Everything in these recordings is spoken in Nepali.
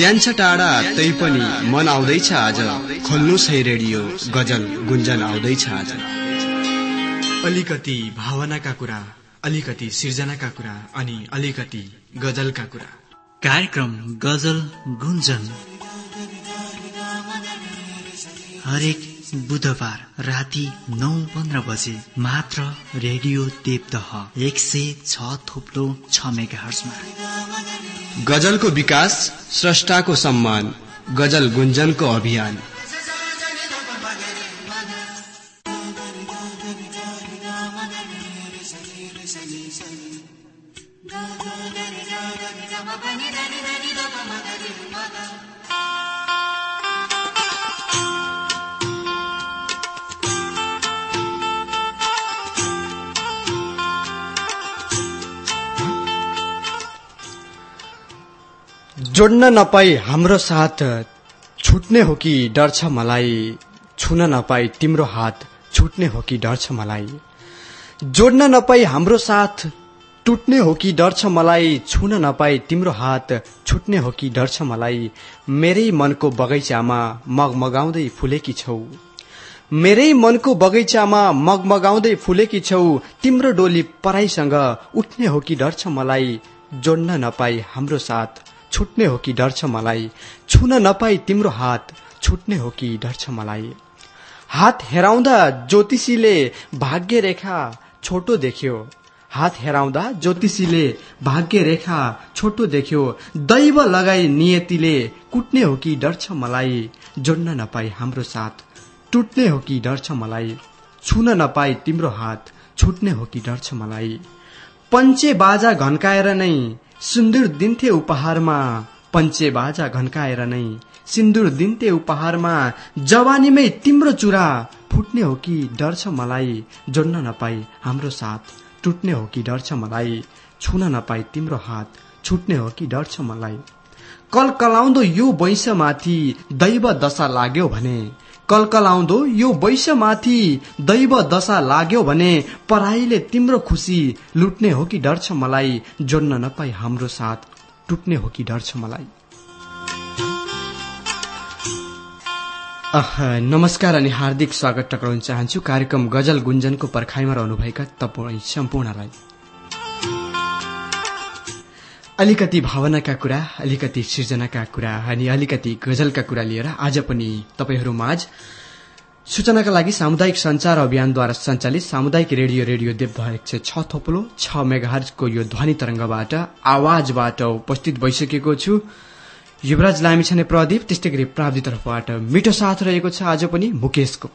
ज्यान्छ टाढा तै पनि मन आउँदैछ आज। खोल्नुहोस् है रेडियो गजल गुन्जन आउँदैछ आज। अलिकति भावनाका कुरा अलिकति सिर्जनाका कुरा अनि अलिकति गजलका कुरा। कार्यक्रम गजल गुन्जन। हरेक बुधबार राति नौ पन्ध्र बजे मात्र रेडियो देवदह एक सय छ थोप्लो छ मेगा गजलको विकास स्रष्टाको सम्मान गजल गुन्जनको अभियान। जोड्न नपाई हाम्रो साथ छुट्ने हो कि डर छ मलाई? छुन नपाई तिम्रो हात छुट्ने हो कि डर छ मलाई? जोड्न नपाई हाम्रो साथ टुट्ने हो कि डर छ मलाई? छुन नपाई तिम्रो हात छुट्ने हो कि डर छ मलाई? मेरै मनको बगैँचामा मगमगाउँदै फुलेकी छौ। मेरै मनको बगैँचामा मगमगाउँदै फुलेकी छौ। तिम्रो डोली पराईसँग उठ्ने हो कि डर छ मलाई? जोड्न नपाई हाम्रो साथ छुट्ने हो कि डर छ मलाई? छुन नपाई तिम्रो हात छुट्ने हो कि डर छ मलाई? हात हेराउँदा ज्योतिषीले भाग्य रेखा छोटो देख्यो। हात हेराउँदा ज्योतिषीले भाग्य रेखा छोटो देख्यो। दैव लगाई नियतिले कुट्ने हो कि डर छ मलाई? जोड्न नपाई हाम्रो साथ टुट्ने हो कि डर छ मलाई? छुन नपाई तिम्रो हात छुट्ने हो कि डर छ मलाई? पञ्चे बाजा घन्काएर नै सिन्दुर दिन्थे उपहारमा पञ्चे बाजा घन्काएर नै। सिन्दुर दिन्थे उपहारमा जवानीमै तिम्रो चुरा फुट्ने हो कि डर छ मलाई जोड्न नपाई हाम्रो साथ टुट्ने हो कि डर छ मलाई छुन नपाई तिम्रो हात छुट्ने हो कि डर छ मलाई। कल कलाउँदो यो वैंशमाथि दैव दशा लाग्यो भने कलकलाउँदो यो वैश्यमाथि दैव दशा लाग्यो भने पराईले तिम्रो खुसी लुट्ने हो कि डर छ मलाई जोड्न नपाई हाम्रो साथ टुट्ने हो कि डर छ मलाई नमस्कार अनि हार्दिक स्वागत टक्राउन चाहन्छु। कार्यक्रम गजल गुन्जनको पर्खाइमा रहनुभएका तपाईँ सम्पूर्णलाई। अलिकति भावनाका कुरा अलिकति सृजनाका कुरा अनि अलिकति गजलका कुरा लिएर आज पनि तपाईँहरू माझ सूचनाका लागि सामुदायिक संचार अभियानद्वारा सञ्चालित सामुदायिक रेडियो रेडियो सय छ थोप्लो छ मेगाहरको यो ध्वनि तरंगबाट आवाजबाट उपस्थित भइसकेको छु। युवराज लामी छने प्रदीप त्यस्तै गरी प्राविधितर्फबाट मिठो साथ रहेको छ आज पनि मुकेशको।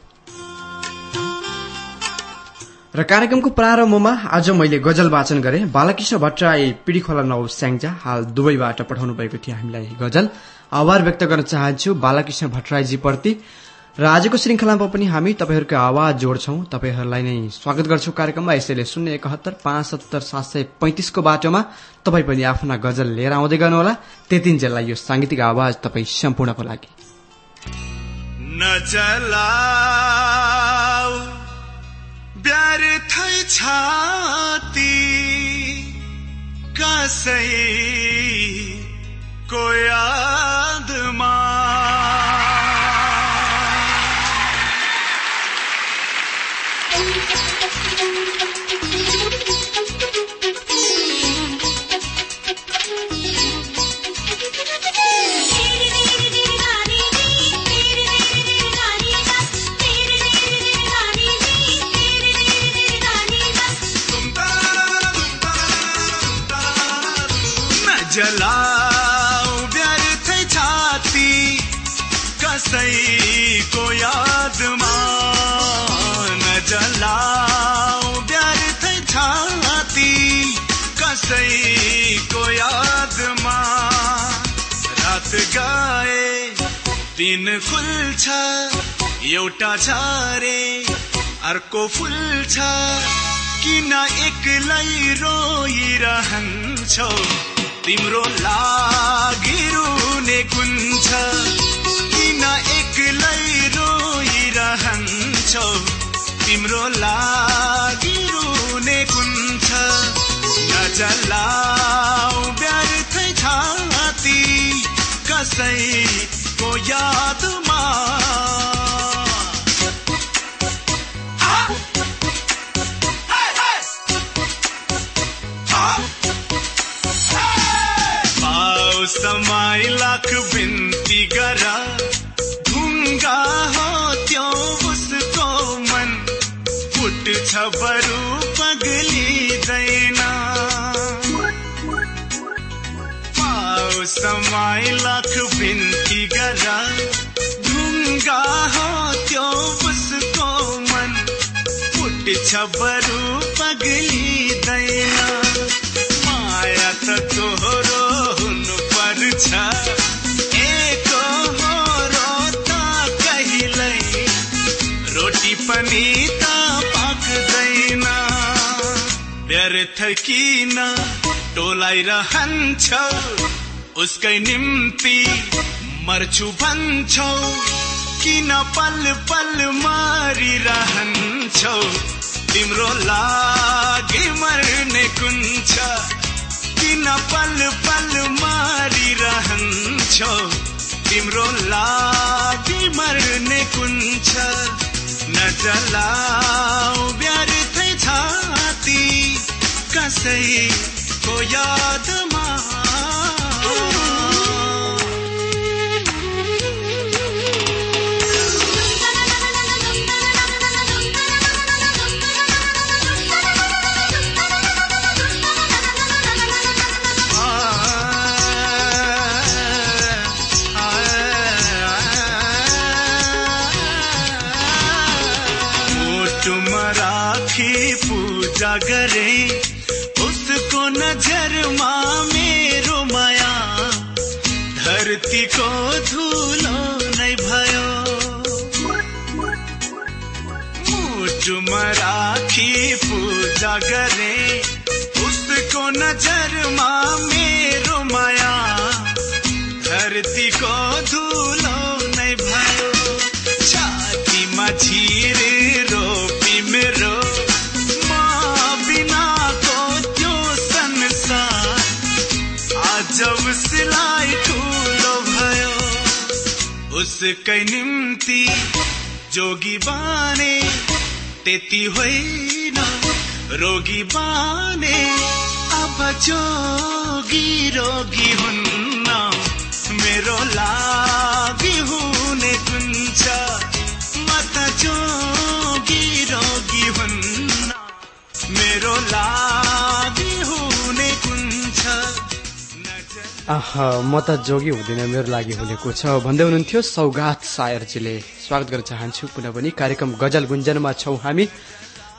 र कार्यक्रमको प्रारम्भमा आज मैले गजल वाचन गरे। बालकृष्ण भट्टराई पिडी खोला नौ स्याङ्जा हाल दुवैबाट पठाउनु भएको थियो हामीलाई गजल। आभार व्यक्त गर्न चाहन्छु बालकृष्ण भट्टराईजी प्रति। र आजको श्रृङ्खलामा पनि हामी तपाईँहरूको आवाज जोड्छौ। तपाईँहरूलाई नै स्वागत गर्छौ कार्यक्रममा। यसैले शून्य एकहत्तर पाँच सत्तर सात सय पैंतिसको बाटोमा तपाईँ पनि आफ्ना गजल लिएर आउँदै गर्नुहोला। त्यतिन्जेललाई यो साङ्गीतिक आवाज तपाईँ सम्पूर्णको लागि। व्यर्थै छाती कसै को यादमा। कसैको यादमा नजलाऊ थै छाती। कसैको यादमा रात गाए दिन खुल्छ एउटा छ रे अर्को फुल्छ किन एक्लै रोइरहन्छौ? तिम्रो लागि रुने कुन्छ किन एक्लै रोइरहन्छौ तिम्रो लागि रुने कुन छ? नजलाऊ व्यर्थै छाती कसैको यादमा। समय लाख बिन्ती गर। हो त्यो उसको मन। फुट्छ बरु पगलिँदैन पाउ समय लाख बिन्ती गर। ढुङ्गा हो त्यो उसको मन। फुट्छ बरु पगलिँदैन रोटी पनि त पाक्दैन व्यर्थ किन टोलाइरहन्छौ उसकै निम्ति मर्छु भन्छौ। किन पल पल मारिरहन्छौ? तिम्रो लागि मर्ने कुन किन पल पल मारिरहन्छौ? तिम्रो लागि मर्ने कुन नजलाऊ व्यर्थै छाती कसैको यादमा पूजा गरे उसको नजरमा मेरो माया। धरतीको धुलो नै भयो। मुटुमा राखी पूजा गरे उसको नजरमा मेरो उसकै निम्ति जोगी बाने त्यति होइन। रोगी बाने अब जोगी रोगी हुन्न मेरो लागि हुने कुन छ? म त जोगी रोगी हुन्न। मेरो लागि हुने कुन छ नजर आह म त जोगी हुँदिन मेरो लागि हुनेको छ। भन्दै हुनुहुन्थ्यो सौगात सायरजीले। स्वागत गर्न चाहन्छु। पुनः पनि कार्यक्रम गजल गुन्जनमा छौं हामी।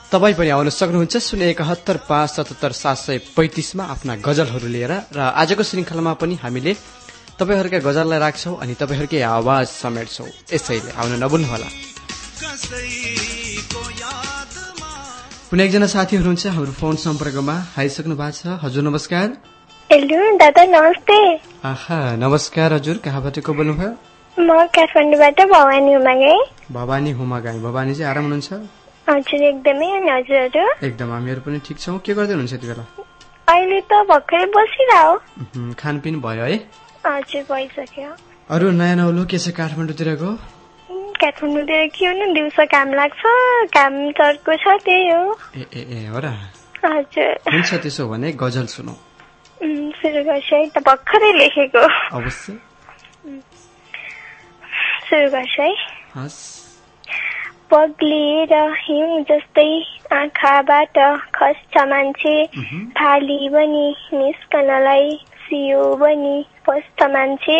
तपाईँ पनि आउन सक्नुहुन्छ। शून्य एकहत्तर पाँच सतहत्तर सात सय पैंतिसमा आफ्ना गजलहरू लिएर। र आजको श्रृङ्खलामा पनि हामीले तपाईँहरूका गजललाई राख्छौ अनि तपाईँहरूकै आवाज समेट्छौ। यसैले आउन यादमा पुनः एकजना साथी हुनुहुन्छ हाम्रो फोन सम्पर्कमा। आइसक्नु भएको छ। हजुर नमस्कार। हेलो दादा नमस्ते आहा नमस्कार हजुर कहाँबाट को बोल्नुभयो म काठमाडौँबाट भवानी हुमागे भवानी हुमा गाई भवानी चाहिँ आराम हुनुहुन्छ हजुर एकदमै अनि हजुरहरू एकदम हामीहरू पनि ठिक छौँ के गर्दै हुनुहुन्छ यति बेला अहिले त भर्खरै बसिरह खानपिन भयो है हजुर भइसक्यो अरू नयाँ नौलो के छ काठमाडौँतिरको काठमाडौँतिर के हो न दिउँसो काम लाग्छ काम चर्को छ त्यही हो ए ए ए हो र हजुर हुन्छ त्यसो भने गजल सुनौ सुरु गर्छु है त भर्खरै लेखेको अवश्य सुरु गर्छु है हस् पग्लिएर हिउँ जस्तै आँखाबाट खस्छ मान्छे थाली बनी निस्कनलाई सियो बनी पस्छ मान्छे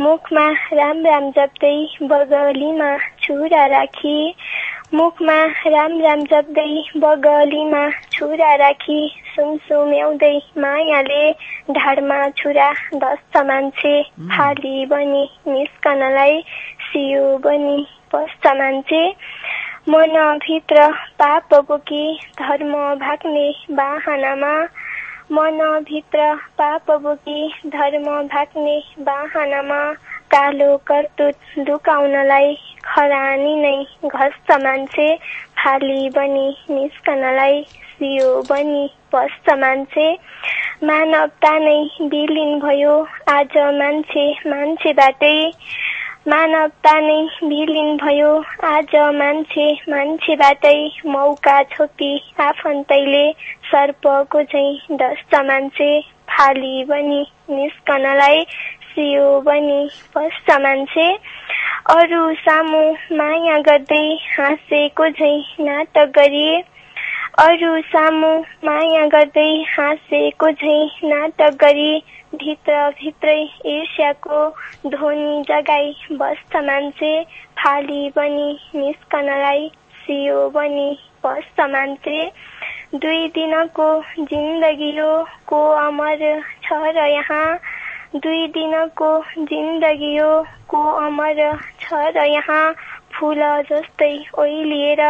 मुखमा राम राम जप्दै बगलीमा छुरा राखी मुखमा राम राम जप्दै बगलीमा छुरा राखी सुमसुम्याउँदै मायाले ढाडमा छुरा दस्छ मान्छे फाली बनी निस्कनलाई सियो बनी पस्छ मान्छे मनभित्र पाप बोकी धर्म भाग्ने बाहनामा। मनभित्र पाप बोकी धर्म भाग्ने बाहनामा। कालो कर्तुत लुकाउनलाई खरानी नै घस्छ मान्छे फाली बनी निस्कनलाई सियो बनी पस्छ मान्छे। मानवता नै विलिन भयो। आज मान्छे मान्छेबाटै मानवता नै विलिन भयो। आज मान्छे मान्छेबाटै मौका छोपी आफन्तैले सर्पको झैँ डस्छ मान्छे। फाली बनी निस्कनलाई सियो बनी पस्छ मान्छे। अरू सामु माया गर्दै हाँसेको झैँ नाटक गरिए अरू सामु माया गर्दै हाँसेको झैँ नाटक गरी भित्र भित्रै ईर्ष्याको ध्वनि जगाई बस्छ मान्छे। फाली बनी निस्कनलाई सियो बनी बस्छ मान्छे। दुई दिनको जिन्दगी हो को अमर छ र यहाँ? दुई दिनको जिन्दगी हो को अमर छ र यहाँ? फुल जस्तै ओइलिएर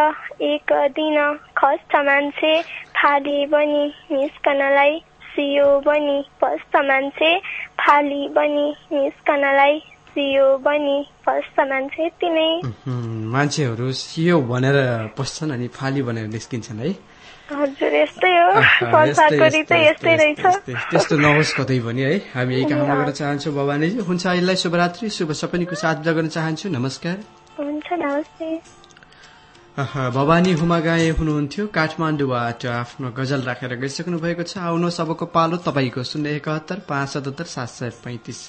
एक दिन खस्छ मान्छे फाली बनी निस्कनलाई सियो बनी पस्छ मान्छे फाली बनी निस्कनलाई सियो बनी पस्छ मान्छे यति नै उहुँ, मान्छेहरू सियो भनेर पस्छन् अनि फाली भनेर निस्किन्छन् है। हजुर यस्तै हो। संसारको रीतै यस्तै, रहेछ। त्यस्तो नहोस् कतै पनि है। हामी यही कामना गर्न चाहन्छौँ भवानीजी। हुन्छ अहिले शुभरात्रि। शुभ सपनीको साथ बिदा गर्न चाहन्छु। नमस्कार। भवानी हुमागाए हुनुहुन्थ्यो। काठमाडौँबाट आफ्नो गजल राखेर गइसक्नु भएको छ। आउनुहोस् अबको पालो तपाईँको शून्य एकहत्तर पाँच सतहत्तर सात सय पैँतिस।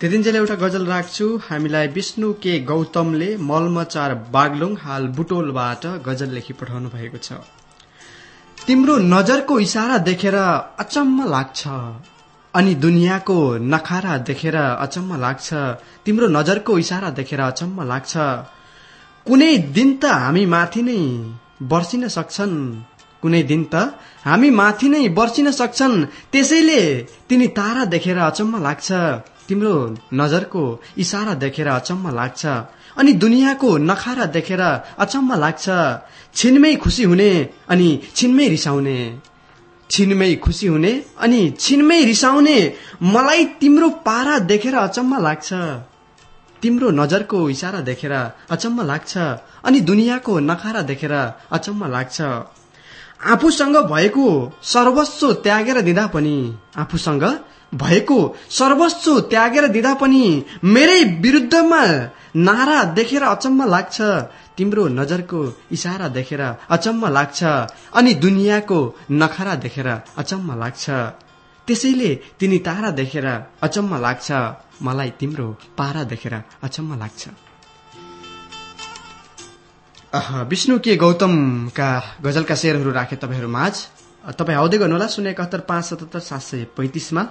त्यतिन्जेल एउटा गजल राख्छु। हामीलाई विष्णु के गौतमले मलमचार बागलुङ हाल बुटोलबाट गजल लेखी पठाउनु भएको छ। तिम्रो नजरको इसारा देखेर अचम्म लाग्छ। अनि दुनियाँको नखारा देखेर अचम्म लाग्छ तिम्रो नजरको इसारा देखेर अचम्म लाग्छ। कुनै दिन त हामी माथि नै बर्सिन सक्छन्। कुनै दिन त हामी माथि नै बर्सिन सक्छन्। त्यसैले तिनी तारा देखेर अचम्म लाग्छ तिम्रो नजरको इसारा देखेर अचम्म लाग्छ। अनि दुनियाँको नखारा देखेर अचम्म लाग्छ। छिनमै खुसी हुने अनि छिनमै रिसाउने। छिनमै खुसी हुने अनि छिनमै रिसाउने मलाई तिम्रो पारा देखेर अचम्म लाग्छ। तिम्रो नजरको इसारा देखेर अचम्म लाग्छ अनि दुनियाँको नखारा देखेर अचम्म लाग्छ। आफूसँग भएको सर्वस्व त्यागेर दिँदा पनि आफूसँग भएको सर्वस्व त्यागेर दिँदा पनि मेरै विरुद्धमा नारा देखेर अचम्म लाग्छ। तिम्रो नजरको इसारा देखेर अचम्म लाग्छ अनि दुनियाँको नखरा देखेर अचम्म लाग्छ। त्यसैले तिनी तारा देखेर अचम्म लाग्छ। मलाई तिम्रो पारा देखेर अचम्म लाग्छ। विष्णु के गौतमका गजलका शेरहरू राखे तपाईँहरू माझ? तपाईँ आउँदै गर्नुहोला शून्य एकात्तर पाँच सतहत्तर सात सय पैँतिसमा।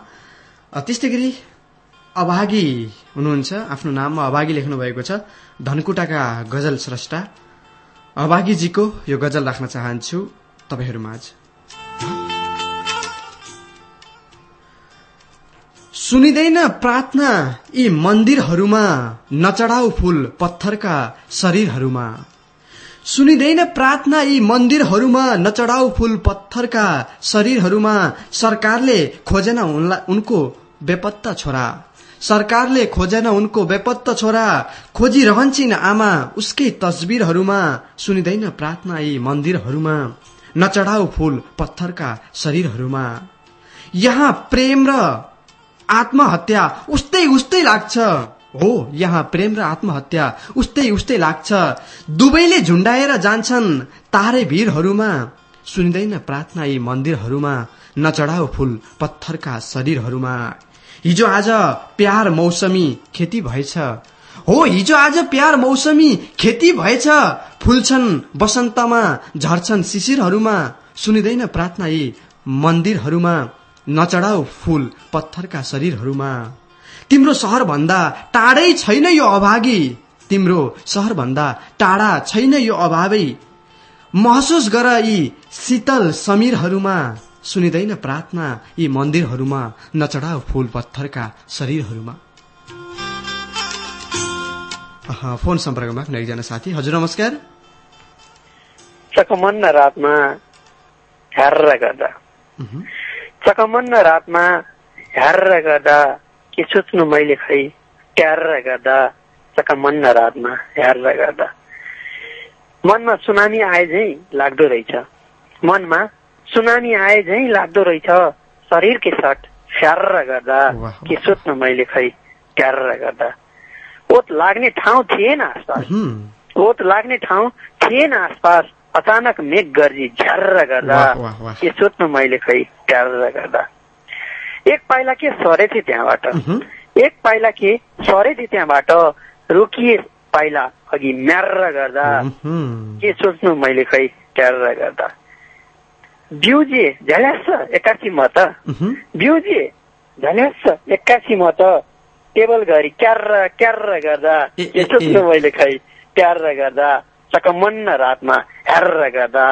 त्यस्तै गरी अभागी हुनुहुन्छ आफ्नो नाममा अभागी लेख्नु भएको छ। धनकुटाका गजल स्रष्टा। अभागीजीको यो गजल राख्न चाहन्छु तपाईँहरू माझ। सुनिँदैन प्रार्थना यी मन्दिरहरूमा नचढाउ फूल पत्थरका शरीरहरूमा। सुनिँदैन प्रार्थना यी मन्दिरहरूमा नचढाउ फूल पत्थरका शरीरहरूमा सरकारले खोजेन उनको बेपत्ता छोरा। सरकारले खोजेन उनको बेपत्ता छोरा खोजिरहन्छन् आमा उसकै तस्बिरहरूमा सुनिँदैन प्रार्थना यी मन्दिरहरूमा नचढाउ फूल पत्थरका शरीरहरूमा। यहाँ प्रेम र आत्महत्या उस्तै उस्तै लाग्छ। हो यहाँ प्रेम र आत्महत्या उस्तै उस्तै लाग्छ। दुवैले झुण्डाएर जान्छन् तारे भिरहरूमा सुनिँदैन प्रार्थना यी मन्दिरहरूमा नचढाउ फूल पत्थरका शरीरहरूमा। हिजो आज प्यार मौसमी खेती भएछ। हो हिजो आज प्यार मौसमी खेती भएछ। फुल्छन् बसन्तमा झर्छन् शिशिरहरूमा। सुनिँदैन प्रार्थना यी मन्दिरहरूमा। नचढाउ फूल पत्थरका शरीरहरूमा। तिम्रो सहर भन्दा टाढै छैन यो अभागी। तिम्रो सहरभन्दा टाढा छैन यो अभावै। महसुस गर यी शीतल समीरहरूमा। सुनिँदैन प्रार्थना यी मन्दिरहरूमा नचढाउ फूल पत्थरका शरीरहरूमा। फोन सम्पर्कमा कुनै एकजना साथी। हजुर नमस्कार। चकमन्न रातमा ह्यार्र गर्दा। चकमन्न रातमा ह्यार्र गर्दा के सोच्नु मैले खै? ट्यार्र गर्दा चकमन्न रातमा ह्यार्र गर्दा। मनमा सुनामी आए झै लाग्दो रहेछ। मनमा सुनामी आए झै लाग्दो रहेछ। शरीरकै सट फ्यार्र गर्दा के सोच्नु मैले खै? ट्यार्र गर्दा। ओत लाग्ने ठाउँ थिएन आसपास। ओत लाग्ने ठाउँ थिएन आसपास। अचानक मेघ गर्जी झ्यार्र गर्दा। के सोध्नु मैले खै? ट्यार्र गर्दा। एक पाइला के सरेथे त्यहाँबाट। एक पाइला के सरेथे त्यहाँबाट? रोकिए पाइला अघि म्यार्र गर्दा के सोच्नु मैले खै? ट्यार्र गर्दा। बिउजे झल्यास एक्कासी म त। बिउजे झल्यास एक्कासी म त टेबल घरि क्यार्र क्यार्र गर्दा ए। मैले खै ट्यार्र गर्दा चकमन्न रातमा ह्यार्र गर्दा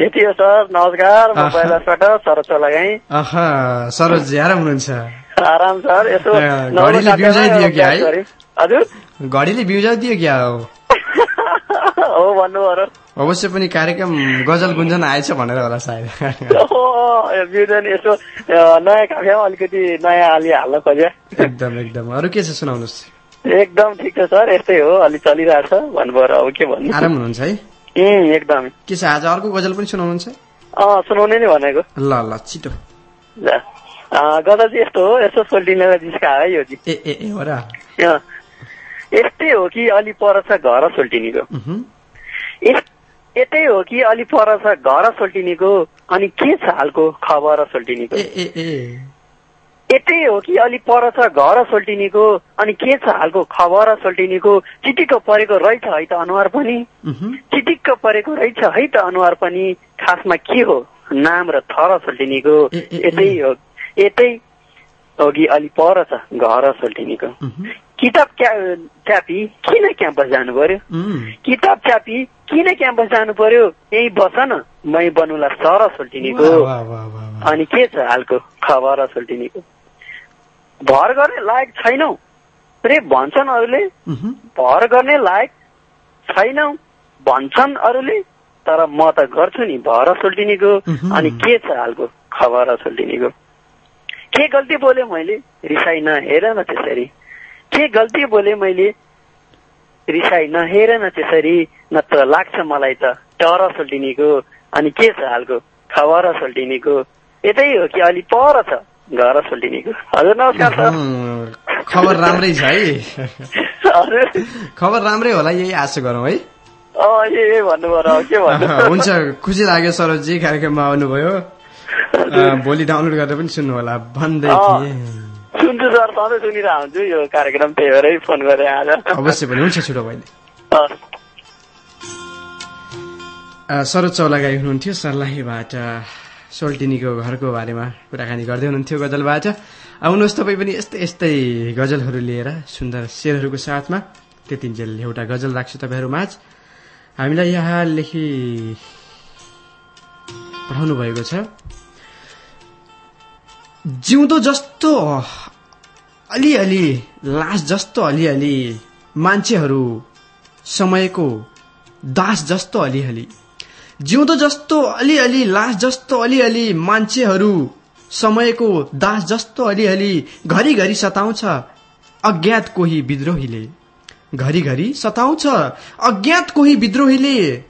यति हो सर नमस्कार म आहा। कैलाशबाट सरसो लगाएँ सरोज आराम हुनुहुन्छ आराम सर यसो घडीले बिउजाइदियो क्या। हजुर घडीले बिउजा दियो क्या हो अवश्य पनि कार्यक्रम गजल गुन्जन आएछ भनेर होला सायद। बिउजन यसो नयाँ काफियामा अलिकति नयाँ अलि हाल्न खोज्यो एकदम एकदम। अरू के छ सुनाउनुहोस्? एकदम ठिक छ सर। यस्तै हो अलि चलिरहेछ भन्नु पऱ्यो अब के भन्नु? आराम हुनुहुन्छ है? एकदम। के छ आज अर्को गजल पनि सुनाउनुहुन्छ? सुनाउने नै भनेको। ल ल छिटो। ल। गजल चाहिँ यस्तो हो यसो सोल्टिनेर जिस्का है यो चाहिँ ए ए हो र। यस्तै हो कि अलि पर छ घर सोल्टिनीको। यतै हो कि अलि पर छ घर सोल्टिनीको अनि के छ हालको खबर सोल्टिनीको? ए ए ए। यतै हो कि अलि पर छ घर सोल्टिनीको अनि के छ हालको खबर सोल्टिनीको? चिटिक्क परेको रहेछ है त अनुहार पनि। चिटिक्क परेको रहेछ है त अनुहार पनि? खासमा के हो? नाम र थर सोल्टिनीको। यतै हो। यतै हो कि अलि पर छ घर सोल्टिनीको। किताब च्यापी किन क्याम्पस जानु पर्यो। किताब च्यापी किन क्याम्पस जानु पर्यो? यही बस न। मै बनुला सर सोल्टिनीको। अनि के छ हालको खबर सोल्टिनीको? भर गर्ने लायक छैनौ। रे भन्छन् अरूले। भर गर्ने लायक छैनौ। भन्छन् अरूले तर म त गर्छु नि भर सोल्टिनीको। अनि के छ हालको खबर सोल्टिनीको? के गल्ती बोले मैले? रिसाई नहेर न त्यसरी। के गल्ती बोले मैले रिसाई नहेर न त्यसरी नत्र लाग्छ मलाई त टर सोल्टिनीको अनि के छ हालको खबर सोल्टिनीको। यतै हो कि अलि पर छ घर सोल्टिनीको। हजुर नमस्कार। खबर राम्रै छ है। खबर राम्रै होला यही आशा गरौँ है। हुन्छ खुसी लाग्यो सरोजजी कार्यक्रममा आउनुभयो। भोलि डाउनलोड गरेर पनि सुन्नु होला। भन्दै। थिएँ। सुन्छु सर सधैँ सुनिरहेको हुन्छु यो कार्यक्रम त्यही भएरै फोन गरेँ आज। अवश्य पनि हुन्छ छिटो अ, सरोज चौलागाई हुनुहुन्थ्यो सर्लाहीबाट सोल्टिनीको घरको बारेमा कुराकानी गर्दै हुनुहुन्थ्यो गजलबाट। आउनुहोस् तपाईँ पनि यस्तै यस्तै गजलहरू लिएर सुन्दर शेरहरूको साथमा। त्यतिन्जेल एउटा गजल राख्छु तपाईँहरू माझ। हामीलाई यहाँ लेखी पठाउनु भएको छ। जिउँदो जस्तो अलिअलि लास जस्तो अलिअलि मान्छेहरू समयको दास जस्तो अलिअलि जिउँदो जस्तो अलिअलि लास जस्तो अलिअलि मान्छेहरू समयको दास जस्तो अलिअलि घरिघरि सताउँछ अज्ञात कोही विद्रोहीले। घरिघरि सताउँछ अज्ञात कोही विद्रोहीले।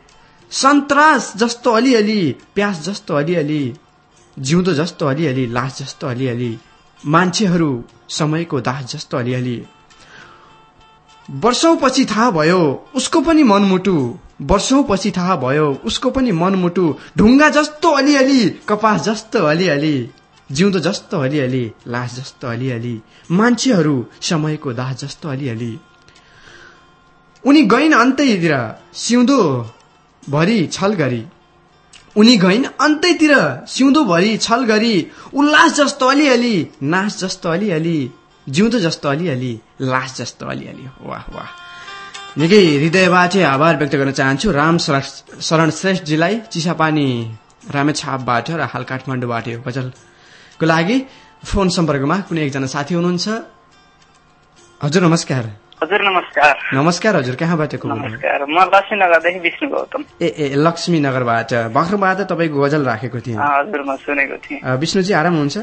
सन्तास जस्तो अलिअलि प्यास जस्तो अलिअलि जिउँदो जस्तो अलिअलि लास जस्तो अलिअलि मान्छेहरू समयको दास जस्तो अलिअलि। वर्षौं पछि थाहा भयो उसको पनि मनमुटु। वर्षौं पछि थाहा भयो उसको पनि मनमुटु। ढुङ्गा जस्तो अलिअलि कपास जस्तो अलिअलि जिउँदो जस्तो अलिअलि लास जस्तो अलिअलि। मान्छेहरू समयको दास जस्तो अलिअलि। उनी गइन् अन्तैतिर सिउँदो भरि छल गरी उनी गइन् अन्तैतिर सिउँदो भरि छल गरी उल्लास जस्तो अलिअलि नाच जस्तो अलिअलि जिउँदो जस्तो अलिअलि लास जस्तो अलिअलि। वाह वाह। निकै हृदयबाट आभार व्यक्त गर्न चाहन्छु राम शरण श्रेष्ठजीलाई चिसापानी रामेछापबाट र हाल काठमाडौँबाट यो गजलको लागि फोन सम्पर्कमा कुनै एकजना साथी हुनुहुन्छ। हजुर नमस्कार। हजुर नमस्कार। नमस्कार हजुर कहाँबाट नमस्कार म लक्ष्मीनगरदेखि विष्णु गौतम। ए ए लक्ष्मी नगरबाट। भर्खरबाट तपाईँको गजल राखेको थिएँ। हजुर म सुनेको थिएँ। विष्णुजी आराम हुनुहुन्छ?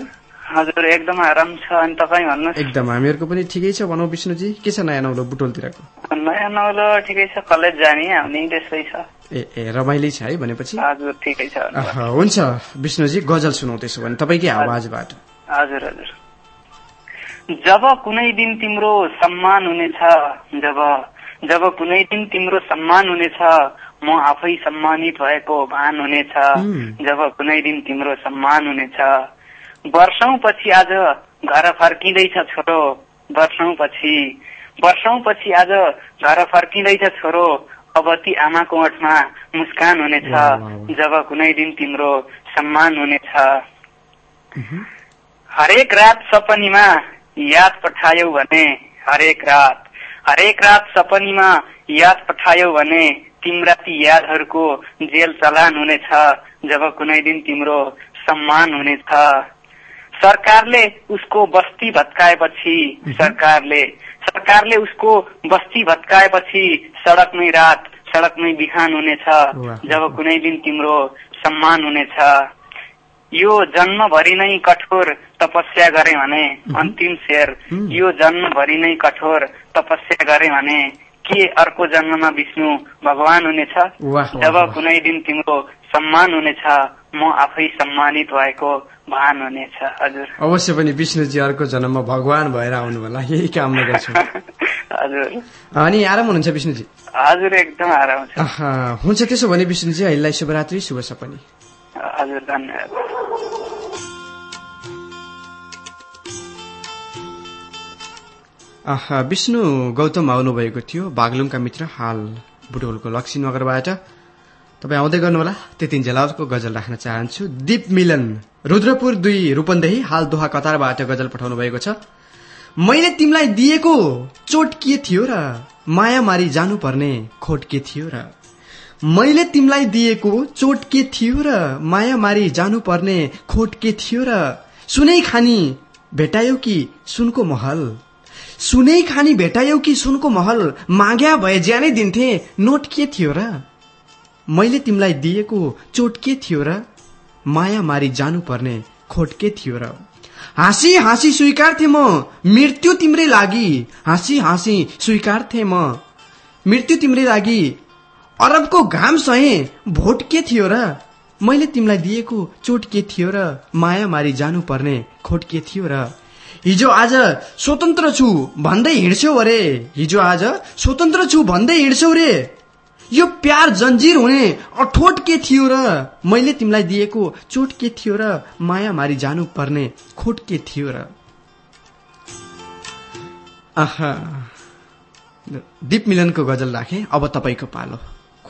हजुर एकदम आराम छ। अनि तपाईँ भन्नुहोस्। एकदम हामीहरूको पनि ठिकै छ। भनौँ विष्णुजी के छ नयाँ नौलो बुटोलतिरको? नयाँ नौलो ठिकै छ कलेज जाने आउने त्यसै छ। ए ए रमाइलै छ है भनेपछि? हजुर ठिकै छ। हुन्छ। विष्णुजी गजल सुनौ त्यसो भने। तपाईँकै आवाजबाट। हजुर हजुर। जब कुनै दिन तिम्रो सम्मान हुनेछ जब जब कुनै दिन तिम्रो सम्मान हुनेछ म आफै सम्मानित भएको भान हुनेछ जब कुनै दिन तिम्रो सम्मान हुनेछ। वर्षौं पछि आज घर फर्किँदैछ छोरो वर्षौं पछि वर्षौं पछि आज घर फर्किँदैछ छोरो अब ती आमाको ओठमा मुस्कान हुनेछ। जब कुनै दिन तिम्रो सम्मान हुनेछ। हरेक रात सपनीमा याद पठायौ भने हरेक रात। हरेक रात सपनीमा याद पठायौ भने तिम्रा ती यादहरूको जेल चलान हुनेछ जब कुनै दिन तिम्रो सम्मान हुनेछ। सरकारले उसको बस्ती भत्काएपछि सरकारले सरकारले उसको बस्ती भत्काएपछि सड़कमै रात सड़कमै बिहान हुनेछ। जब कुनै दिन तिम्रो सम्मान हुनेछ। यो जन्मभरि नै कठोर तपस्या गरे भने अन्तिम शेर यो जन्मभरि नै कठोर तपस्या गरे भने के अर्को जन्ममा विष्णु भगवान हुनेछ? जब। कुनै दिन तिम्रो सम्मान हुनेछ म आफै सम्मानित भएको भान हुनेछ। हजुर। अवश्य पनि विष्णुजी अर्को जन्ममा भगवान भएर आउनु होला। यही कामना गर्छु। हजुर। अनि आराम हुनुहुन्छ विष्णुजी? हजुर एकदम आराम हुन्छ त्यसो भने विष्णुजी अहिलेलाई शुभरात्रि शुभ सपनी। हजुर धन्यवाद विष्णु गौतम आउनुभएको थियो बागलुङका मित्र हाल बुटोलको लक्ष्मीनगरबाट तपाईँ आउँदै गर्नुहोला त्यतिन्जेलाको गजल राख्न चाहन्छु दीप मिलन रुद्रपुर दुई रूपन्देही हाल दोहा कतारबाट गजल पठाउनु भएको छ मैले तिमीलाई दिएको चोट के थियो र माया मारी जानुपर्ने खोट के थियो र मैले तिमीलाई दिएको चोट के थियो र माया मारी जानुपर्ने खोट के थियो र। सुनै खानी भेटायो कि सुनको महल? सुनै खानी भेटायौ कि सुनको महल? माग्या भए ज्यानै दिन्थे नोट के थियो र। मैले तिमीलाई दिएको चोट के थियो र। माया मारी जानुपर्ने खोट के थियो र। हाँसी हाँसी स्वीकार्थे म मृत्यु तिम्रै लागि। हाँसी हाँसी स्वीकार्थे म मृत्यु तिम्रै लागि अरबको घाम सहे भोट के थियो र। मैले तिमीलाई दिएको चोट के थियो र माया मारी जानुपर्ने खोट के थियो र। हिजो आज स्वतन्त्र छु भन्दै हिँड्छौ अरे। हिजो आज स्वतन्त्र छु भन्दै हिँड्छौ रे। यो प्यार जन्जिर हुने अठोट के थियो र। मैले तिमीलाई दिएको चोट के थियो र माया मारी जानु पर्ने खोट के थियो र। आहा। दीप मिलनको गजल राखे। अब तपाईँको पालो।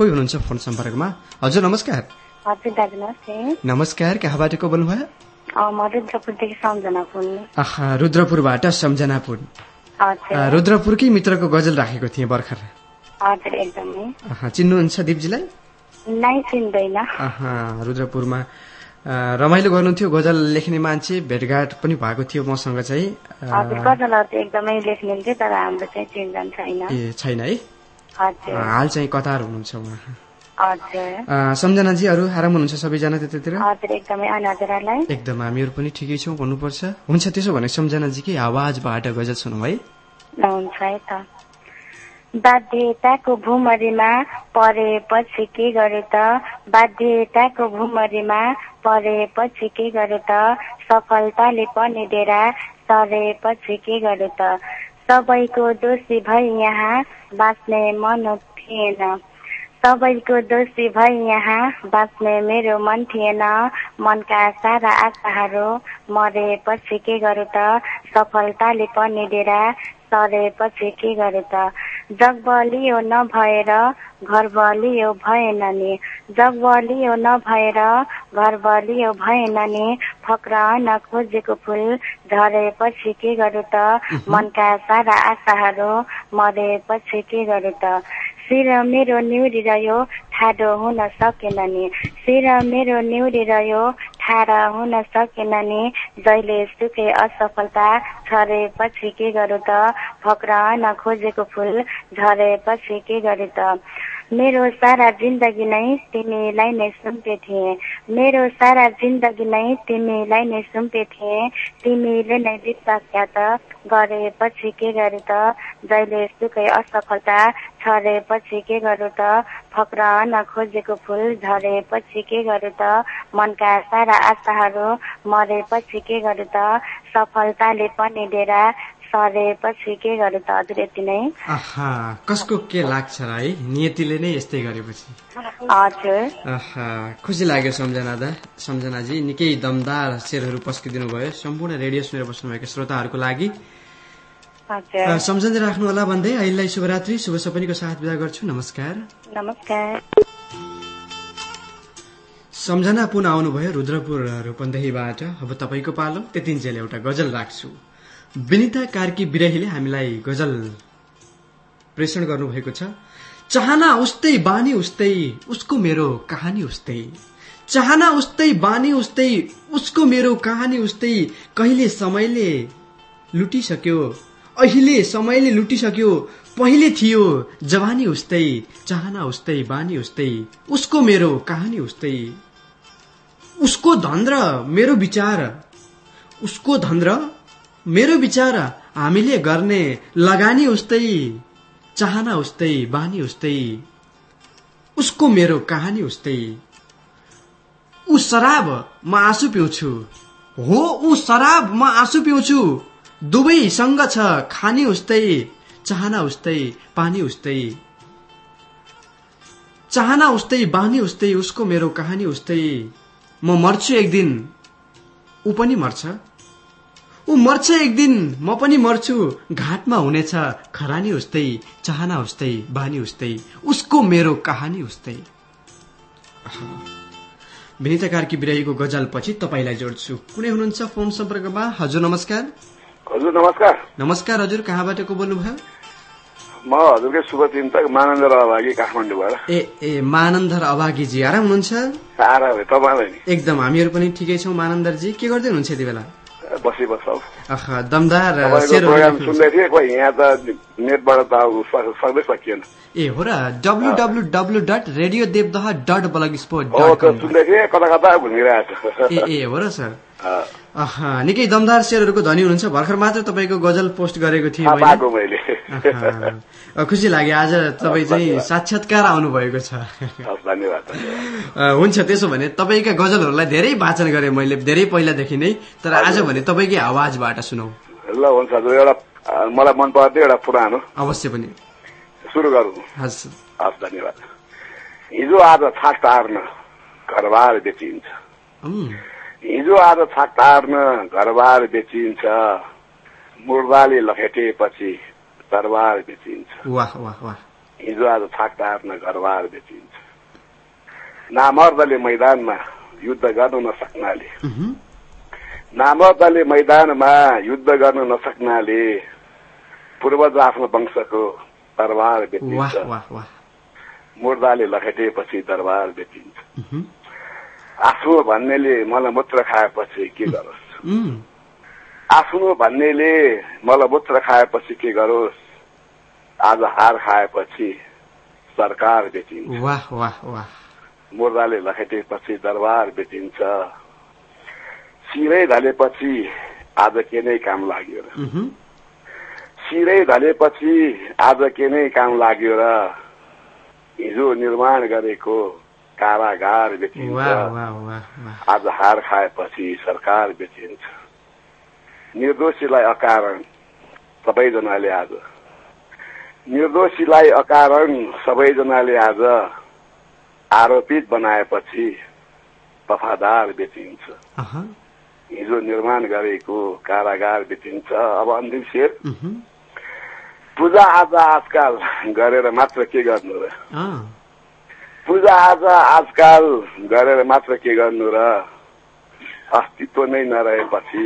कोही हुनुहुन्छ फोन सम्पर्कमा? हजुर नमस्कार। नमस्कार कहाँबाट को बोल्नुभयो? सम्झना रुद्रपुरबाट सम्झनापुर रुद्रपुरकै मित्रको गजल राखेको थिएँ भर्खर? चिन्नुहुन्छ दिपजीलाई? रुद्रपुरमा। रमाइलो गर्नुहुन्थ्यो गजल लेख्ने मान्छे भेटघाट पनि भएको थियो मसँग चाहिँ। ए छैन है? हाल चाहिँ कतार हुनुहुन्छ उहाँ? सम्झनाजीहरू आराम हुनुहुन्छ सबैजना त्यतातिर? एकदमै हामीहरू पनि ठिकै छौँ भन्नुपर्छ। हुन्छ त्यसो भने सम्झनाजीकै आवाजबाट गजल सुनौँ है। बाध्यताको भुमरीमा परेपछि के गर्यो त? बाध्यताको भुमरीमा परेपछि के गर्यो त? सफलताले पनि डेरा सरेपछि के गर्यो त? सबैको दोषी भई यहाँ बाँच्ने मन थिएन सबैको दोषी भई यहाँ बाँच्ने मेरो मन थिएन। मनका सारा आशाहरू मरेपछि के गर्यो त? सफलताले पनि डेरा सरेपछि के गर्यो त जग बलियो नभएर घर बलियो भएन नि। जग बलियो नभएर घर बलियो भएन नि। फक्राउन खोजेको फुल झरेपछि के गरौँ त मनका सारा आशाहरू मरेपछि के गरौँ त शिर मेरो निउरी रह्यो ठाडो हुन सकेन नि। शिर मेरो निउरी रह्यो ठाडा हुन सकेन नि। जहिले सुकै असफलता छरेपछि के गरौँ त? फक्राउन खोजेको फुल झरेपछि के गरौँ त? मेरो सारा जिन्दगी नै तिमीलाई नै सुम्पे थिएँ। मेरो सारा जिन्दगी नै तिमीलाई नै सुम्पे थिएँ। तिमीले नै विश्वासघात गरेपछि के गरौँ त? जहिले सुकै असफलता छरेपछि के गरौँ त? फक्राउन खोजेको फुल झरेपछि के गरौँ त? मनका सारा आशाहरू मरेपछि के गरौँ त? सफलताले पनि डेरा सरेपछि के गरौँ त हजुर यति नै। कसको के लाग्छ र है? नियतिले नै यस्तै गरेपछि। हजुर। खुसी लाग्यो सम्झना दा। सम्झनाजी निकै दमदार शेरहरू पस्किदिनु भयो सम्पूर्ण रेडियो सुनेर बस्नुभएका श्रोताहरूको लागि। सम्झँदै राख्नु होला भन्दै अहिलेलाई शुभरात्रि शुभ सपनीको साथ विदा गर्छु। नमस्कार। नमस्कार। सम्झना पुनः आउनुभयो रुद्रपुर रूपन्देहीबाट। अब तपाईँको पालो त्यतिन्जेल एउटा गजल राख्छु। विनिता कार्की बिरहीले हामीलाई गजल प्रेषण गर्नुभएको छ। चाहना उस्तै बानी उस्तै उसको मेरो कहानी उस्तै। चाहना उस्तै बानी उस्तै उसको मेरो कहानी उस्तै कहिले समयले लुटिसक्यो अहिले समयले लुटिसक्यो पहिले थियो जवानी उस्तै चाहना उस्तै बानी उस्तै उसको मेरो कहानी उस्तै। उसको धन र मेरो विचार उसको धन र मेरो विचार हामीले गर्ने लगानी उस्तै चाहना उस्तै बानी उस्तै उसको मेरो कहानी उस्तै। ऊ शराब म आँसु पिउँछु। हो ऊ शराब म आँसु पिउँछु। दुवैसँग छ खानी उस्तै चाहना उस्तै पानी उस्तै। चाहना उस्तै बानी उस्तै उसको मेरो कहानी उस्तै। म मर्छु एक दिन। ऊ पनि मर्छ। ऊ मर्छ एक दिन म पनि मर्छु। घाटमा हुनेछ। खरानी उस्तै चाहना उस्तै बानी उस्तै। उसको मेरो कहानी उस्तै। विनिता कार्की बिराईको गजल पछि तपाईँलाई जोड्छु। कुनै हुनुहुन्छ फोन सम्पर्कमा? हजुर नमस्कार। हजुर नमस्कार। नमस्कार हजुर। कहाँबाट को बोल्नुभयो? म हजुरकै शुभचिन्तक मानन्द अभागी काठमाडौँबाट ए ए मानन्दर अभागीजी आराम हुनुहुन्छ? एकदम हामीहरू पनि ठिकै छौँ मानन्दरजी के गर्दै हुनुहुन्छ यति बेला? बसी बस अब अह दमदार तपाईँको शेरहरू प्रोग्राम लेख्नुहुन्छ। सुन्दै थिएँ खोइ यहाँ त नेटबाट त अब स- सक्दै सकिएन। ए हो र W W W dot radio Devdaha dot blogspot हो डट त कम सुन्दै थिएँ कता कता घुमिरहेको छ ए ए हो र सर। अह निकै दमदार शेरहरूको धनी हुनुहुन्छ। भर्खर मात्र तपाईँको गजल पोस्ट गरेको थिएँ मैले। खुसी लाग्यो। आज तपाईँ चाहिँ साक्षात्कार आउनु भएको छ धन्यवाद हुन्छ त्यसो भने तपाईँका गजलहरूलाई धेरै वाचन गरेँ मैले धेरै पहिलादेखि नै। तर आज भने तपाईँकै आवाजबाट सुनौ। ल हुन्छ एउटा मलाई मन पर्थ्यो एउटा पुरानो। अवश्य पनि। सुरु गरौँ। हस्। हस् धन्यवाद। हिजो आज छाक टार्न घरबार बेचिन्छ। हिजो आज छाक टार्न घरबार बेचिन्छ। मुर्दाले लखेटेपछि तरबार बेचिन्छ। हिजो आज छाक टार्न घरबार बेचिन्छ। नामर्दले मैदानमा युद्ध गर्न नसक्नाले। नामर्दले मैदानमा युद्ध गर्न नसक्नाले पूर्वज आफ्नो वंशको दरबार बेचिन्छ। मुर्दाले लखेटेपछि दरबार बेचिन्छ। आफ्नो भन्नेले मलमूत्र खाएपछि के गरोस्? आफ्नो भन्नेले मलमूत्र खाएपछि के गरोस्? आज हार खाएपछि सरकार बेचिन्छ। वाह वाह वाह। मुर्दाले लखेटेपछि दरबार बेचिन्छ। शिरै ढलेपछि आज के नै काम लाग्यो र। उहुँ, शिरै ढलेपछि आज के नै काम लाग्यो र हिजो निर्माण गरेको कारागार बेचिन्छ। वाह वाह वाह वाह। आज हार खाएपछि सरकार बेचिन्छ। निर्दोषीलाई अकारण सबैजनाले आज। निर्दोषीलाई अकारण सबैजनाले आज आरोपित बनाएपछि वफादार बेचिन्छ। हिजो निर्माण गरेको कारागार बेचिन्छ। अब अन्तिम शेर। पूजा आजा आजकाल गरेर मात्र के गर्नु र? पूजा आजा आजकाल गरेर मात्र के गर्नु र? अस्तित्व नै नरहेपछि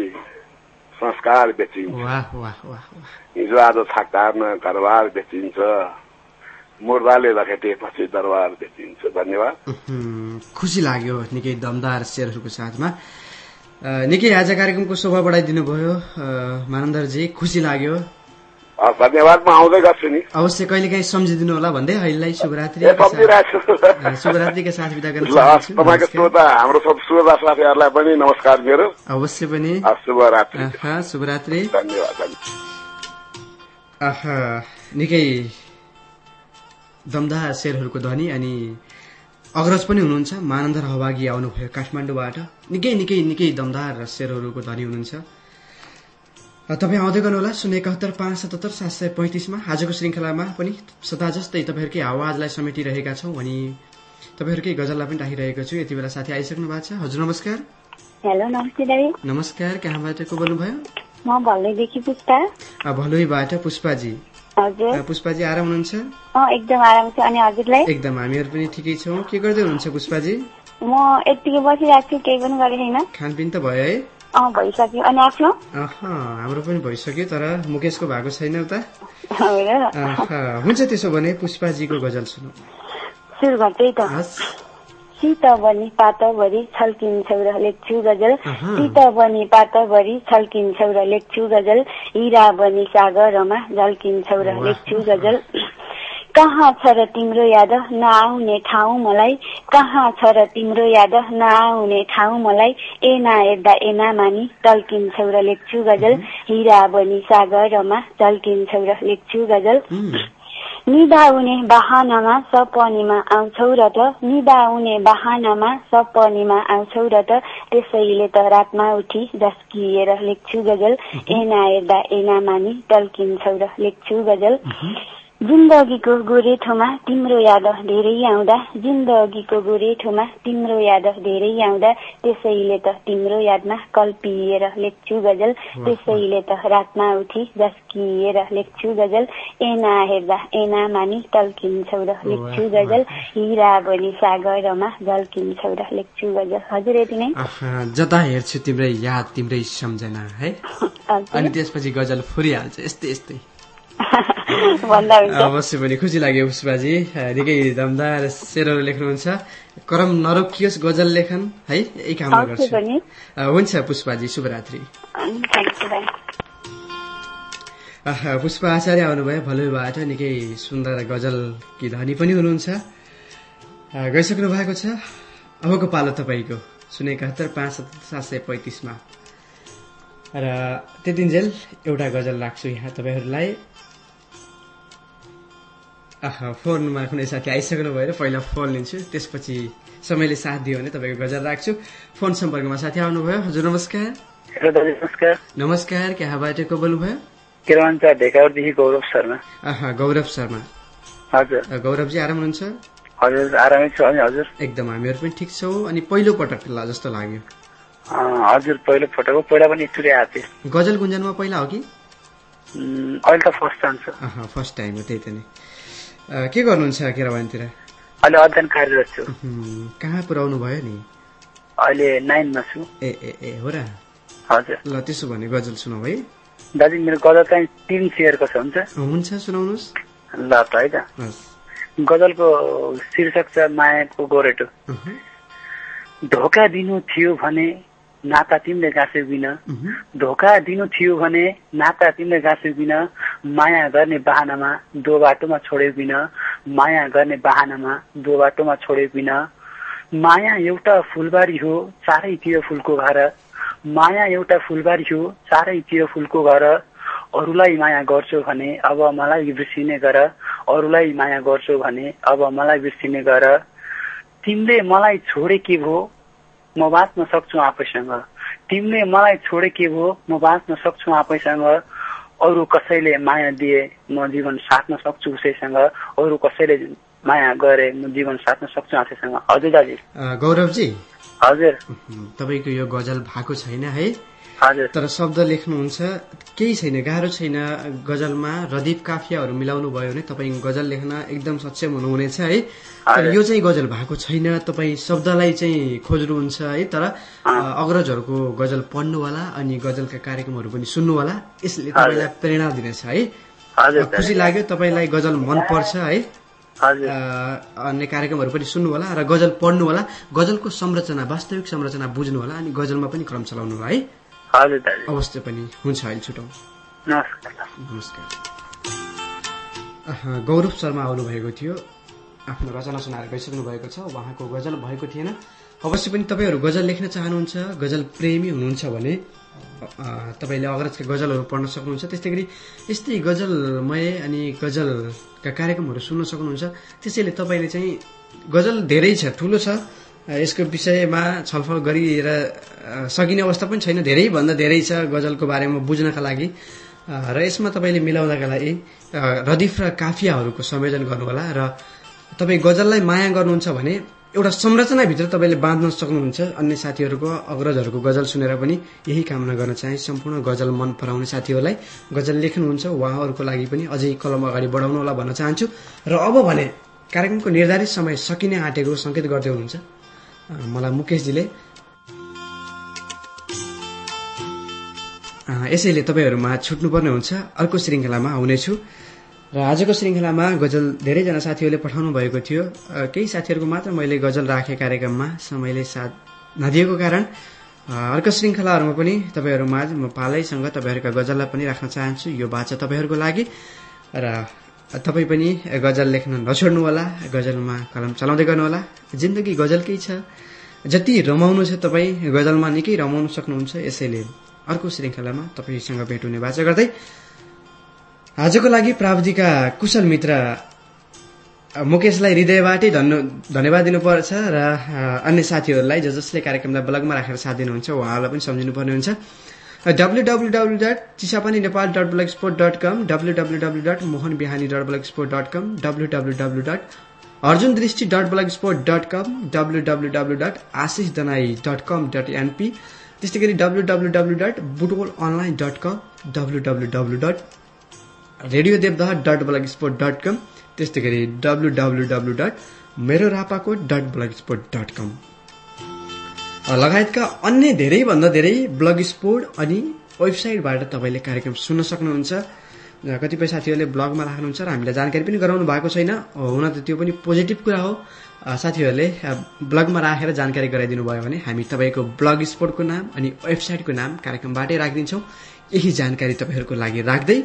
संस्कार बेचिन्छ। वाह वाह वाह वाह। हिजो आज थाक तार्न घरबार बेचिन्छ। मुर्दाले लखेटेपछि दरबार बेचिन्छ। धन्यवाद। खुसी लाग्यो निकै दमदार शेरहरूको साथमा। निकै आज कार्यक्रमको शोभा बढाइदिनु भयो मानन्दरजी खुसी लाग्यो। हस्, धन्यवाद म आउँदै गर्छु नि अवश्य कहिलेकाहीँ सम्झिदिनु होला भन्दै अहिलेलाई शुभरात्रि शुभरात्रिका साथ विदा गर्न तपाईँको। श्रोता हाम्रो सब श्रोता साथीहरूलाई पनि नमस्कार मेरो। अवश्य पनि। शुभरात्रि। शुभरात्रि। धन्यवाद निकै दमदार शेरहरूको ध्वनि अनि अग्रज पनि हुनुहुन्छ। मानन्द रहभागी आउनुभयो काठमाडौँबाट। निकै निकै निकै दमदार शेरहरूको ध्वनि हुनुहुन्छ। तपाईँ आउँदै गर्नुहोला। शून्य एकात्तर पाँच सतहत्तर सात सय पैँतिसमा आजको श्रृङ्खलामा पनि सदा जस्तै तपाईँहरूकै आवाजलाई समेटिरहेका छौँ अनि तपाईँहरूकै गजललाई पनि राखिरहेको छु। यति बेला साथी आइसक्नु भएको छ। हजुर नमस्कार। हेलो नमस्ते दाई। नमस्कार कहाँबाट को बोल्नुभयो? भलुईबाट पुष्पाजी। पुष्पाजी आराम हुनुहुन्छ? एकदम हामीहरू पनि ठिकै छौँ। के गर्दै हुनुहुन्छ पुष्पाजी? म यत्तिकै बसिरहेको छु केही पनि गरेको छैन खानपिन त भयो है। भइसक्यो। अनि आफ्नो? अह हाम्रो पनि भइसक्यो तर मुकेशको भएको छैन उता। हुन्छ त्यसो भने पुष्पाजीको गजल सुनौ। सुरु गर्दै त। बनी पातभरि छल्किन्छौ र लेख्छु गजल। बनी पातभरि छल्किन्छौ र लेख्छु गजल। हिरा बनी सागरमा झल्किन्छौ र। लेख्छु गजल। कहाँ छ र तिम्रो याद? नआउने ठाउँ मलाई। कहाँ छ र तिम्रो याद? नआउने ठाउँ मलाई। एना हेर्दा एना मानी टल्किन्छौ र लेख्छु गजल। हिरा बनी सागरमा झल्किन्छौ र लेख्छु गजल। निदाउने बहानामा सपनीमा आउँछौ र त। निदाउने बहानामा सपनीमा आउँछौ र त। त्यसैले त रातमा उठी झस्किएर लेख्छु गजल। एना हेर्दा एना मानी टल्किन्छौ र लेख्छु गजल। जिन्दगीको गोरेठोमा तिम्रो याद धेरै आउँदा जिन्दगीको गोरेठोमा तिम्रो याद धेरै आउँदा त्यसैले त तिम्रो यादमा कल्पिएर लेख्छु गजल त्यसैले त रातमा उठी झस्किएर लेख्छु गजल एना हेर्दा एना मानी टल्किन्छौ र लेख्छु गजल हिरा बनी सागरमा झल्किन्छौ र लेख्छु गजल। हजुर यति नै? जता हेर्छु तिम्रै याद तिम्रै सम्झना है। अनि त्यसपछि गजल फुरिहाल्छ यस्तै यस्तै। अवश्य पनि खुसी लाग्यो पुष्पाजी। निकै दमदार शेरहरू लेख्नुहुन्छ। करम नरोकियोस् गजल लेखन है यही कामना अवश्य गर्छु। हुन्छ पुष्पाजी शुभरात्रि। पुष्पा आचार्य आउनुभयो भलुबाट निकै सुन्दर गजलकी धनी पनि हुनुहुन्छ। गइसक्नु भएको छ। अबको पालो तपाईँको। शून्य एकात्तर पाँच सात सय पैँतिसमा। र त्यतिन्जेल एउटा गजल राख्छु यहाँ तपाईँहरूलाई। फोनमा कुनै साथी आइसक्नु भयो पहिला फोन लिन्छु त्यसपछि समयले साथ दियो भने तपाईँको गजल राख्छु। फोन सम्पर्कमा साथी आउनुभयो। हजुर नमस्कार। नमस्कार। नमस्कार कहाँबाट को बोल्नुभयो? गौरव शर्मा। गौरव शर्मा। हजुर। गौरवजी आराम हुनुहुन्छ? हजुर आरामै छु अनि हजुर। एकदम हामीहरू पनि ठिक छौँ। अनि पहिलो पटक जस्तो लाग्यो। हजुर पहिलो फोटोको पहिला पनि एकचोटि आएको थिएँ। गजल गुन्जनमा पहिला हो कि? अहिले त फर्स्ट चान्स छ। फर्स्ट टाइम हो त्यही त नि। के गर्नुहुन्छ केरावानतिर? अहिले अध्ययन कार्यरत छु। कहाँ पुऱ्याउनु भयो नि? अहिले नाइनमा छु। ए ए ए हो र? हजुर। ल त्यसो भने गजल सुनाऊ है। दाजु मेरो गजल चाहिँ तिन सेयरको छ हुन्छ? हुन्छ सुनाउनुहोस्। ल त है त। गजलको शीर्षक छ मायाको गोरेटो। धोका दिनु थियो भने नाता तिमीले गाँसे बिना। धोका दिनु थियो भने नाता तिमीले गाँसे बिना। माया गर्ने बाहनामा दो बाटोमा छोडे बिना माया गर्ने बाहनामा दो बाटोमा छोडे बिना। माया एउटा फुलबारी हो चारैतिर फुलको घर। माया एउटा फुलबारी हो चारैतिर फुलको घर। अरूलाई माया गर्छौ भने अब मलाई बिर्सिने गर। अरूलाई माया गर्छौ भने अब मलाई बिर्सिने गर। तिमीले मलाई छोडे के भो? म बाँच्न सक्छु आफैसँग। तिमीले मलाई छोडे के भो? म बाँच्न सक्छु आफैसँग। अरू कसैले माया दिए म जीवन साट्न सक्छु उसैसँग। अरू कसैले माया गरे म जीवन साट्न सक्छु आफैसँग। हजुर दाजु। गौरवजी? हजुर। तपाईँको यो गजल भएको छैन है? तर शब्द लेख्नुहुन्छ। केही छैन गाह्रो छैन। गजलमा रदीप काफियाहरू मिलाउनु भयो भने तपाईँ गजल लेख्न एकदम सक्षम हुनुहुनेछ है। तर यो चाहिँ गजल भएको छैन। तपाईँ शब्दलाई चाहिँ खोज्नुहुन्छ है। तर अग्रजहरूको गजल पढ्नुहोला अनि गजलका कार्यक्रमहरू पनि सुन्नुहोला। यसले तपाईँलाई प्रेरणा दिनेछ है। खुसी लाग्यो तपाईँलाई गजल मनपर्छ है। अन्य कार्यक्रमहरू पनि सुन्नुहोला र गजल पढ्नुहोला। गजलको संरचना वास्तविक संरचना बुझ्नुहोला अनि गजलमा पनि क्रम चलाउनु होला है। अवश्य पनि हुन्छ अहिले छुटौँ नमस्कार गौरव शर्मा आउनुभएको थियो। आफ्नो रचना सुनाएर गइसक्नु भएको छ। उहाँको गजल भएको थिएन। अवश्य पनि तपाईँहरू गजल लेख्न चाहनुहुन्छ गजल प्रेमी हुनुहुन्छ भने तपाईँले अग्रजका गजलहरू पढ्न सक्नुहुन्छ। त्यस्तै गरी यस्तै गजलमय अनि गजलका कार्यक्रमहरू सुन्न सक्नुहुन्छ। त्यसैले तपाईँले चाहिँ गजल धेरै छ ठुलो छ। यसको विषयमा छलफल गरिएर सकिने अवस्था पनि छैन। धेरैभन्दा धेरै छ गजलको बारेमा बुझ्नका लागि। र यसमा तपाईँले मिलाउनका लागि रदिफ र काफियाहरूको संयोजन गर्नुहोला र तपाईँ गजललाई माया गर्नुहुन्छ भने एउटा संरचनाभित्र तपाईँले बाँध्न सक्नुहुन्छ। अन्य साथीहरूको अग्रजहरूको गजल सुनेर पनि यही कामना गर्न चाहे सम्पूर्ण गजल मन पराउने साथीहरूलाई गजल लेख्नुहुन्छ। उहाँहरूको लागि पनि अझै कलम अगाडि बढाउनु होला भन्न चाहन्छु। र अब भने कार्यक्रमको निर्धारित समय सकिने आँटेको सङ्केत गर्दै हुनुहुन्छ। मलाई मुकेशजीले यसैले तपाईँहरूमा छुट्नुपर्ने हुन्छ। अर्को श्रृङ्खलामा आउनेछु। र आजको श्रृङ्खलामा गजल धेरैजना साथीहरूले पठाउनु भएको थियो। केही साथीहरूको मात्र मैले गजल राखेँ कार्यक्रममा समयले साथ नदिएको कारण। अर्को श्रृङ्खलाहरूमा पनि तपाईँहरूमा म पालैसँग तपाईँहरूका गजललाई पनि राख्न चाहन्छु। यो बाचा तपाईँहरूको लागि। र तपाईँ पनि गजल लेख्न नछोड्नुहोला। गजलमा कलम चलाउँदै गर्नुहोला। जिन्दगी गजलकै छ। जति रमाउनु छ तपाईँ गजलमा निकै रमाउनु सक्नुहुन्छ यसैले। अर्को श्रृङ्खलामा तपाईँसँग भेट हुने बाचा गर्दै आजको लागि प्राविधिका कुशल मित्र मुकेशलाई हृदयबाटै धन्य धन्यवाद दिनुपर्छ र अन्य साथीहरूलाई ज जसले कार्यक्रमलाई ब्लगमा राखेर साथ दिनुहुन्छ उहाँहरूलाई पनि सम्झिनुपर्ने हुन्छ। W W W dot Chisapani Nepal dot blogspot dot com W W W dot Mohan Bihani dot blogspot dot com W W W dot Arjun Drishti dot blogspot dot com W W W dot Ashish Danai dot com dot NP त्यस्तै गरी W W W dot बुटबोल online dot com W W W dot radio Devdaha dot blogspot dot com त्यस्तै गरी डब्लु डब्लु डब्लु डट मेरो रापाको dot blog sport dot com लगायतका अन्य धेरैभन्दा धेरै ब्लग स्पोर्ट अनि वेबसाइटबाट तपाईँले कार्यक्रम सुन्न सक्नुहुन्छ। अ, कतिपय साथीहरूले ब्लगमा राख्नुहुन्छ र हामीलाई जानकारी पनि गराउनु भएको छैन। अ, हुन त त्यो पनि पोजिटिभ कुरा हो। साथीहरूले ब्लगमा राखेर जानकारी गराइदिनु भयो भने हामी तपाईँको ब्लग स्पोर्टको नाम अनि वेबसाइटको नाम कार्यक्रमबाटै राखिदिन्छौँ। यही जानकारी तपाईँहरूको लागि राख्दै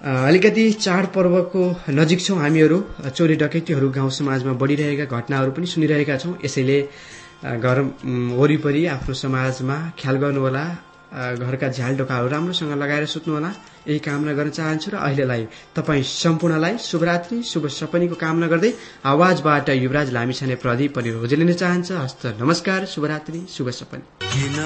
अलिकति चाडपर्वको नजिक छौँ हामीहरू। चोरी डकैतीहरू गाउँ समाजमा बढिरहेका घटनाहरू पनि सुनिरहेका छौँ। यसैले घर वरिपरि आफ्नो समाजमा ख्याल गर्नुहोला। घरका झ्याल ढोकाहरू राम्रोसँग लगाएर सुत्नुहोला। यही कामना गर्न चाहन्छु र अहिलेलाई तपाईँ सम्पूर्णलाई शुभरात्रि शुभ सपनीको कामना गर्दै आवाजबाट युवराज लामिछाने प्रदीप पनि रोजे लिन चाहन्छ। हस्त नमस्कार शुभरात्रि शुभ सपनी। किन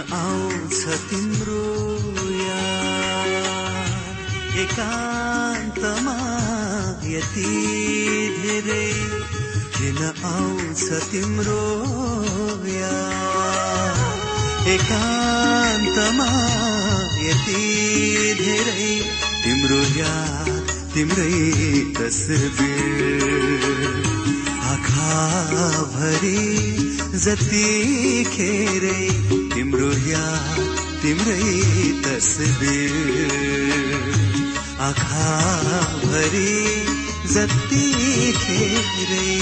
आउँछ तिम्रो याद। एकान्तमा यति धेरै तिम्रो याद तिम्रै तस्बिर। आँखा भरि जति खेरै तिम्रो याद तिम्रै तस्बिर। आँखा भरि जति खेरै